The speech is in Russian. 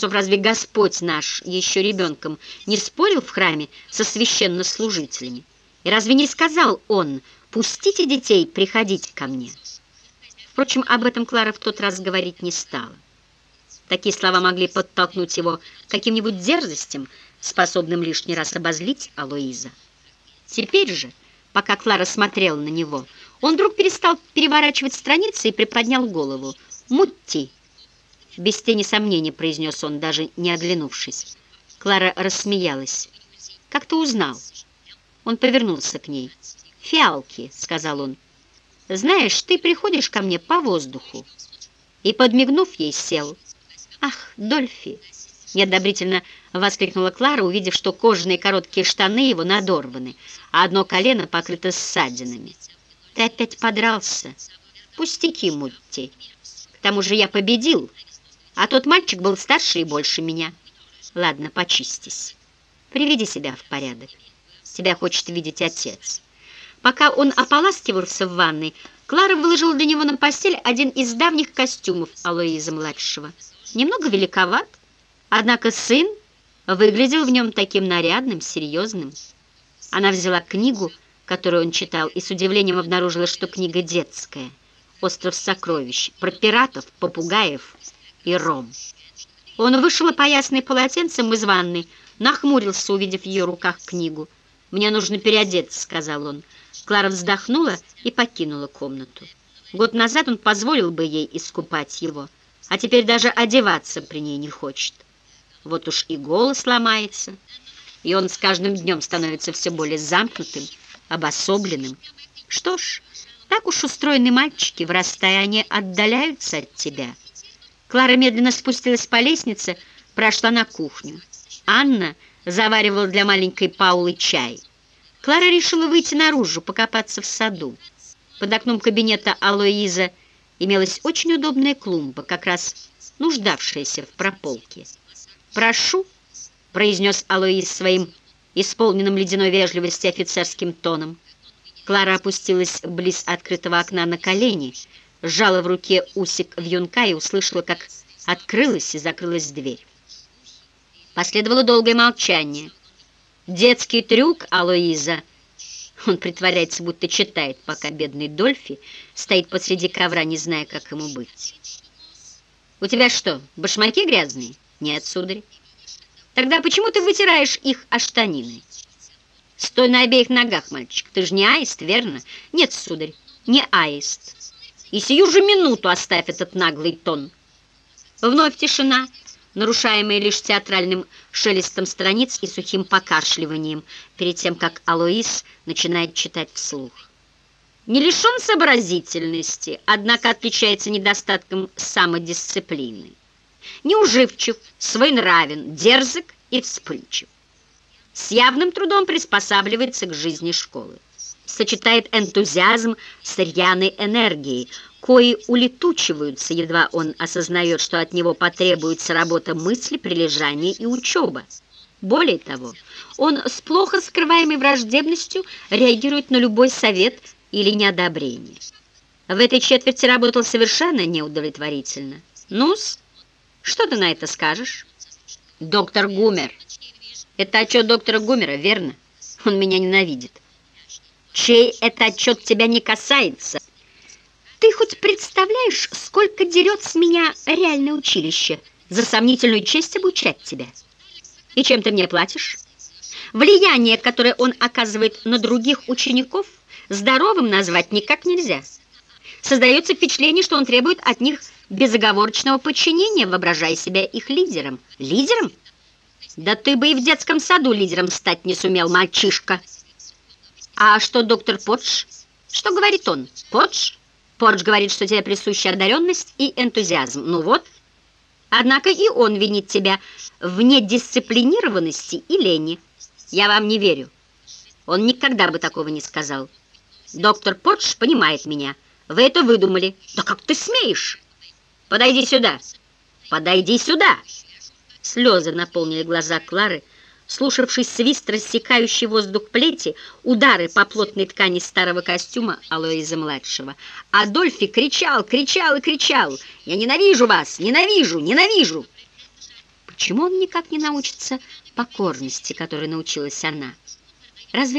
концов, разве Господь наш еще ребенком не спорил в храме со священнослужителями? И разве не сказал он, пустите детей приходить ко мне? Впрочем, об этом Клара в тот раз говорить не стала. Такие слова могли подтолкнуть его каким-нибудь дерзостям, способным лишний раз обозлить Алоиза. Теперь же, пока Клара смотрела на него, он вдруг перестал переворачивать страницы и приподнял голову. «Мутти!» Без тени сомнений произнес он, даже не оглянувшись. Клара рассмеялась. «Как ты узнал?» Он повернулся к ней. «Фиалки», — сказал он. «Знаешь, ты приходишь ко мне по воздуху». И, подмигнув ей, сел. «Ах, Дольфи!» — неодобрительно воскликнула Клара, увидев, что кожаные короткие штаны его надорваны, а одно колено покрыто ссадинами. «Ты опять подрался. Пустяки, Мутти. К тому же я победил, а тот мальчик был старше и больше меня. Ладно, почистись. Приведи себя в порядок. Тебя хочет видеть отец». Пока он ополаскивался в ванной, Клара выложила для него на постель один из давних костюмов Алоиза-младшего. Немного великоват, однако сын выглядел в нем таким нарядным, серьезным. Она взяла книгу, которую он читал, и с удивлением обнаружила, что книга детская. «Остров сокровищ», про пиратов, попугаев и ром. Он вышел опоясанный полотенцем из ванны, нахмурился, увидев в ее руках книгу. «Мне нужно переодеться», — сказал он. Клара вздохнула и покинула комнату. Год назад он позволил бы ей искупать его, а теперь даже одеваться при ней не хочет. Вот уж и голос ломается, и он с каждым днем становится все более замкнутым, обособленным. Что ж, так уж устроены мальчики, вырастая они отдаляются от тебя. Клара медленно спустилась по лестнице, прошла на кухню. Анна заваривала для маленькой Паулы чай. Клара решила выйти наружу, покопаться в саду. Под окном кабинета Алоиза имелась очень удобная клумба, как раз нуждавшаяся в прополке. «Прошу», — произнес Алоиз своим исполненным ледяной вежливости офицерским тоном. Клара опустилась близ открытого окна на колени, сжала в руке усик вьюнка и услышала, как открылась и закрылась дверь. Последовало долгое молчание — Детский трюк Алоиза. Он притворяется, будто читает, пока бедный Дольфи стоит посреди ковра, не зная, как ему быть. «У тебя что, башмаки грязные?» «Нет, сударь». «Тогда почему ты вытираешь их о штанины?» «Стой на обеих ногах, мальчик. Ты же не аист, верно?» «Нет, сударь, не аист». «И сию же минуту оставь этот наглый тон». Вновь тишина нарушаемые лишь театральным шелестом страниц и сухим покашливанием, перед тем, как Алоис начинает читать вслух. Не лишен сообразительности, однако отличается недостатком самодисциплины. Неуживчив, своенравен, дерзок и вспыльчив. С явным трудом приспосабливается к жизни школы. Сочетает энтузиазм с рьяной энергией, кои улетучиваются, едва он осознает, что от него потребуется работа мысли, прилежание и учеба. Более того, он с плохо скрываемой враждебностью реагирует на любой совет или неодобрение. В этой четверти работал совершенно неудовлетворительно. Ну-с, что ты на это скажешь? Доктор Гумер. Это отчет доктора Гумера, верно? Он меня ненавидит. Чей это отчет тебя не касается? Ты хоть представляешь, сколько дерет с меня реальное училище за сомнительную честь обучать тебя? И чем ты мне платишь? Влияние, которое он оказывает на других учеников, здоровым назвать никак нельзя. Создается впечатление, что он требует от них безоговорочного подчинения, воображая себя их лидером. Лидером? Да ты бы и в детском саду лидером стать не сумел, мальчишка. А что доктор Подж? Что говорит он? Подж? Порч говорит, что тебе присуща одаренность и энтузиазм. Ну вот. Однако и он винит тебя в недисциплинированности и лени. Я вам не верю. Он никогда бы такого не сказал. Доктор Порч понимает меня. Вы это выдумали. Да как ты смеешь? Подойди сюда. Подойди сюда. Слезы наполнили глаза Клары, слушавший свист, рассекающий воздух плети, удары по плотной ткани старого костюма Алоиза-младшего. Адольфи кричал, кричал и кричал. «Я ненавижу вас! Ненавижу! Ненавижу!» почему он никак не научится покорности, которой научилась она? Разве